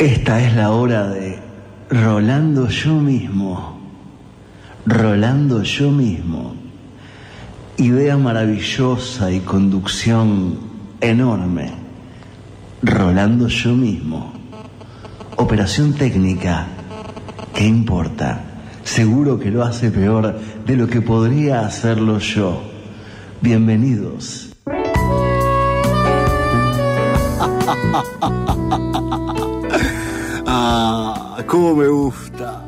Esta es la hora de Rolando yo mismo. Rolando yo mismo. Idea maravillosa y conducción enorme. Rolando yo mismo. Operación técnica. ¿Qué importa? Seguro que lo hace peor de lo que podría hacerlo yo. Bienvenidos. cómo me gusta,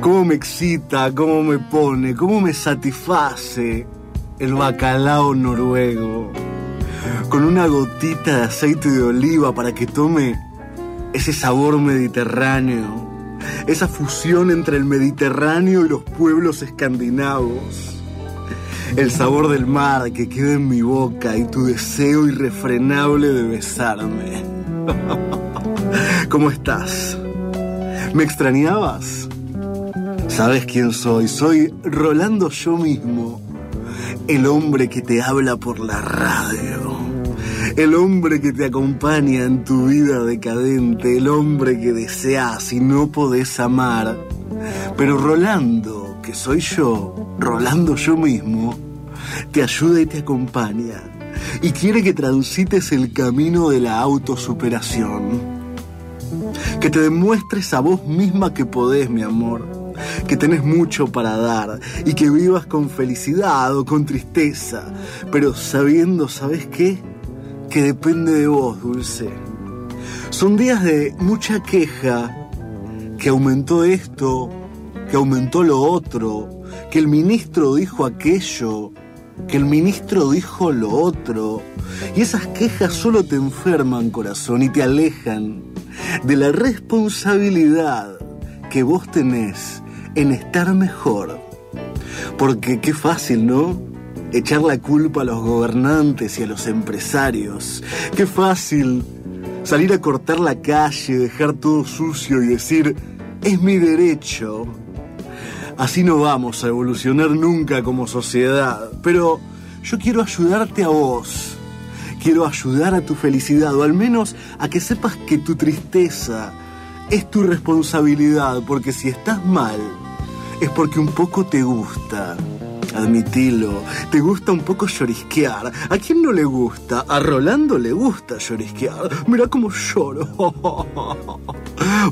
cómo me excita, cómo me pone, cómo me satisface el bacalao noruego. Con una gotita de aceite de oliva para que tome ese sabor mediterráneo, esa fusión entre el Mediterráneo y los pueblos escandinavos. El sabor del mar que queda en mi boca y tu deseo irrefrenable de besarme. ¿Cómo estás? ¿Me extrañabas? ¿Sabes quién soy? Soy Rolando yo mismo, el hombre que te habla por la radio, el hombre que te acompaña en tu vida decadente, el hombre que deseas y no podés amar. Pero Rolando, que soy yo, Rolando yo mismo, te ayuda y te acompaña y quiere que transites el camino de la autosuperación que te demuestres a vos misma que podés, mi amor. Que tenés mucho para dar y que vivas con felicidad o con tristeza, pero sabiendo, ¿sabes qué? Que depende de vos, Dulce. Son días de mucha queja, que aumentó esto, que aumentó lo otro, que el ministro dijo aquello, que el ministro dijo lo otro. Y esas quejas solo te enferman, corazón, y te alejan de la responsabilidad que vos tenés en estar mejor. Porque qué fácil, ¿no? Echar la culpa a los gobernantes y a los empresarios. Qué fácil salir a cortar la calle, dejar todo sucio y decir, es mi derecho. Así no vamos a evolucionar nunca como sociedad. Pero yo quiero ayudarte a vos quiero ayudar a tu felicidad o al menos a que sepas que tu tristeza es tu responsabilidad, porque si estás mal es porque un poco te gusta. Admitilo, te gusta un poco llorisquear. ¿A quién no le gusta? A Rolando le gusta llorisquear. Mira cómo lloro.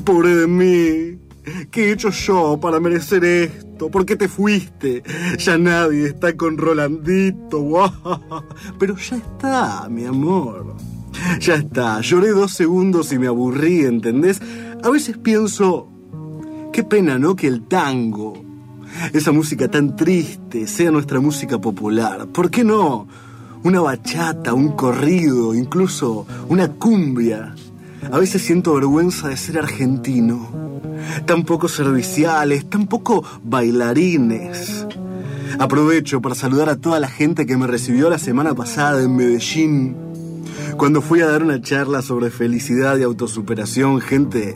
Pobre de mí. ¿Qué he hecho yo para merecer esto? ¿Por qué te fuiste? Ya nadie está con Rolandito. Pero ya está, mi amor. Ya está. Lloré dos segundos y me aburrí, ¿entendés? A veces pienso, qué pena, ¿no? Que el tango, esa música tan triste, sea nuestra música popular. ¿Por qué no? Una bachata, un corrido, incluso una cumbia. A veces siento vergüenza de ser argentino tampoco serviciales, tampoco bailarines. Aprovecho para saludar a toda la gente que me recibió la semana pasada en Medellín, cuando fui a dar una charla sobre felicidad y autosuperación, gente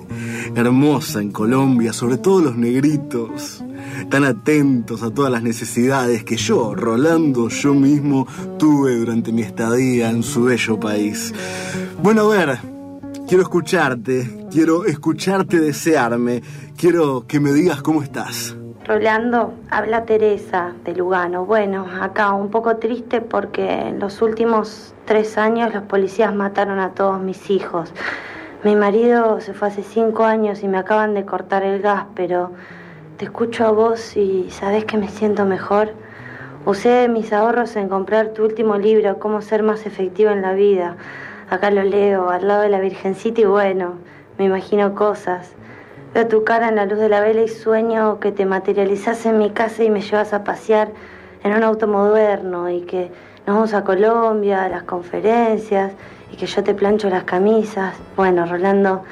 hermosa en Colombia, sobre todo los negritos, tan atentos a todas las necesidades que yo, Rolando, yo mismo tuve durante mi estadía en su bello país. Bueno, a ver, Quiero escucharte, quiero escucharte desearme, quiero que me digas cómo estás. Rolando, habla Teresa de Lugano. Bueno, acá un poco triste porque en los últimos tres años los policías mataron a todos mis hijos. Mi marido se fue hace cinco años y me acaban de cortar el gas, pero te escucho a vos y sabes que me siento mejor. Usé mis ahorros en comprar tu último libro, Cómo ser más efectivo en la vida. Acá lo leo, al lado de la Virgencita y bueno, me imagino cosas. Veo tu cara en la luz de la vela y sueño que te materializas en mi casa y me llevas a pasear en un auto moderno y que nos vamos a Colombia, a las conferencias y que yo te plancho las camisas. Bueno, Rolando,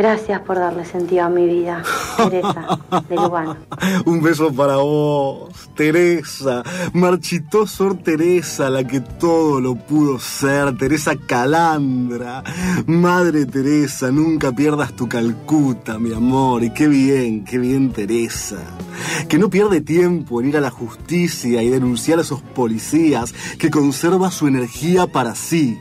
Gracias por darle sentido a mi vida, Teresa de Lugano. Un beso para vos, Teresa. Marchitó Sor Teresa, la que todo lo pudo ser. Teresa Calandra. Madre Teresa, nunca pierdas tu Calcuta, mi amor. Y qué bien, qué bien, Teresa. Que no pierde tiempo en ir a la justicia y denunciar a esos policías, que conserva su energía para sí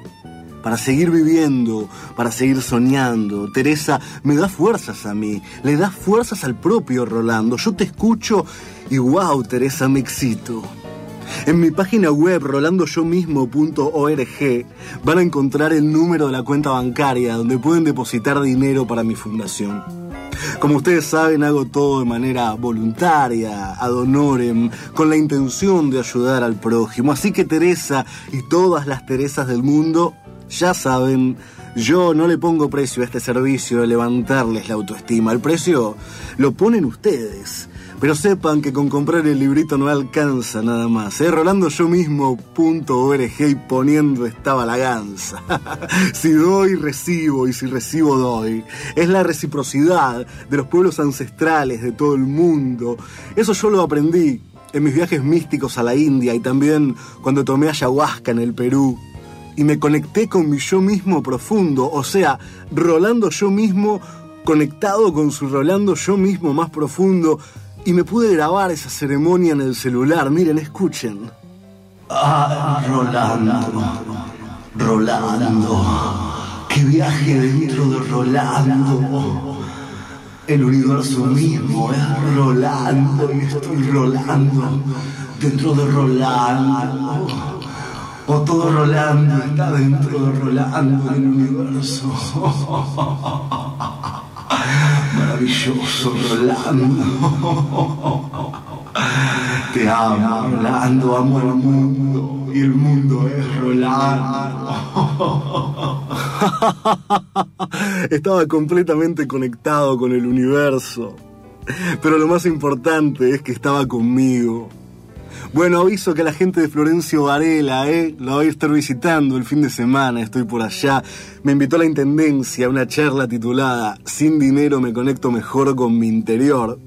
para seguir viviendo, para seguir soñando. Teresa me da fuerzas a mí, le da fuerzas al propio Rolando. Yo te escucho y wow, Teresa, me excito. En mi página web rolandoyomismo.org van a encontrar el número de la cuenta bancaria donde pueden depositar dinero para mi fundación. Como ustedes saben, hago todo de manera voluntaria, ad honorem, con la intención de ayudar al prójimo. Así que Teresa y todas las Teresas del mundo ya saben, yo no le pongo precio a este servicio de levantarles la autoestima. El precio lo ponen ustedes. Pero sepan que con comprar el librito no alcanza nada más. ¿eh? RolandoYomismo.org y poniendo estaba la ganza. si doy, recibo y si recibo, doy. Es la reciprocidad de los pueblos ancestrales de todo el mundo. Eso yo lo aprendí en mis viajes místicos a la India y también cuando tomé ayahuasca en el Perú y me conecté con mi yo mismo profundo, o sea, Rolando yo mismo conectado con su Rolando yo mismo más profundo y me pude grabar esa ceremonia en el celular. Miren, escuchen. Ah, Rolando, Rolando, qué viaje dentro de Rolando. El universo mismo es Rolando y estoy rolando dentro de Rolando. O todo Rolando está dentro de Rolando el universo. Maravilloso Rolando. Te amo, Rolando, amo el mundo. Y el mundo es Rolando. Estaba completamente conectado con el universo. Pero lo más importante es que estaba conmigo. Bueno, aviso que la gente de Florencio Varela, ¿eh? Lo voy a estar visitando el fin de semana, estoy por allá. Me invitó a la Intendencia a una charla titulada Sin dinero me conecto mejor con mi interior.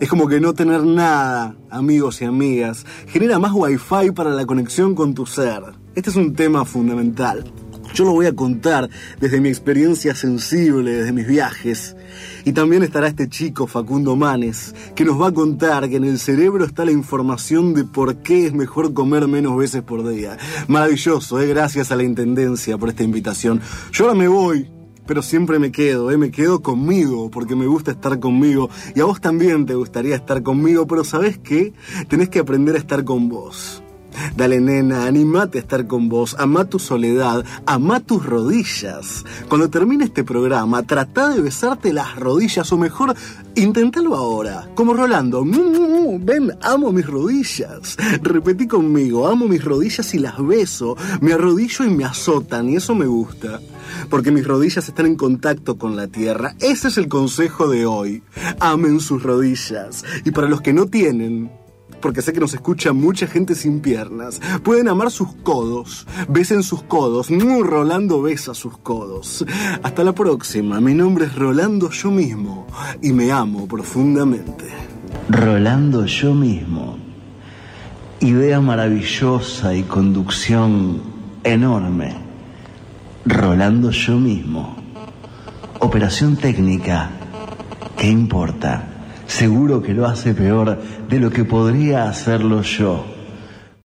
Es como que no tener nada, amigos y amigas, genera más wifi para la conexión con tu ser. Este es un tema fundamental. Yo lo voy a contar desde mi experiencia sensible, desde mis viajes. Y también estará este chico, Facundo Manes, que nos va a contar que en el cerebro está la información de por qué es mejor comer menos veces por día. Maravilloso, ¿eh? gracias a la Intendencia por esta invitación. Yo ahora me voy, pero siempre me quedo, ¿eh? me quedo conmigo, porque me gusta estar conmigo. Y a vos también te gustaría estar conmigo, pero ¿sabés qué? Tenés que aprender a estar con vos. Dale, nena, animate a estar con vos, ama tu soledad, ama tus rodillas. Cuando termine este programa, trata de besarte las rodillas, o mejor, inténtalo ahora, como Rolando. Ven, amo mis rodillas. Repetí conmigo, amo mis rodillas y las beso. Me arrodillo y me azotan, y eso me gusta. Porque mis rodillas están en contacto con la tierra. Ese es el consejo de hoy. Amen sus rodillas. Y para los que no tienen, porque sé que nos escucha mucha gente sin piernas. Pueden amar sus codos. Besen sus codos. No, Rolando besa sus codos. Hasta la próxima. Mi nombre es Rolando yo mismo y me amo profundamente. Rolando yo mismo. Idea maravillosa y conducción enorme. Rolando yo mismo. Operación técnica. ¿Qué importa? Seguro que lo hace peor de lo que podría hacerlo yo.